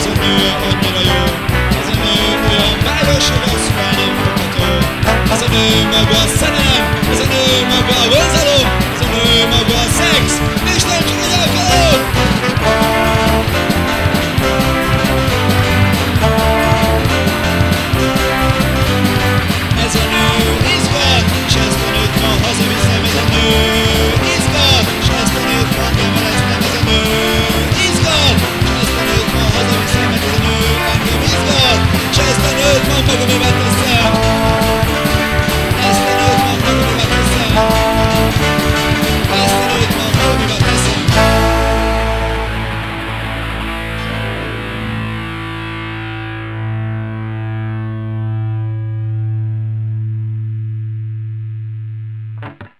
to the Bye.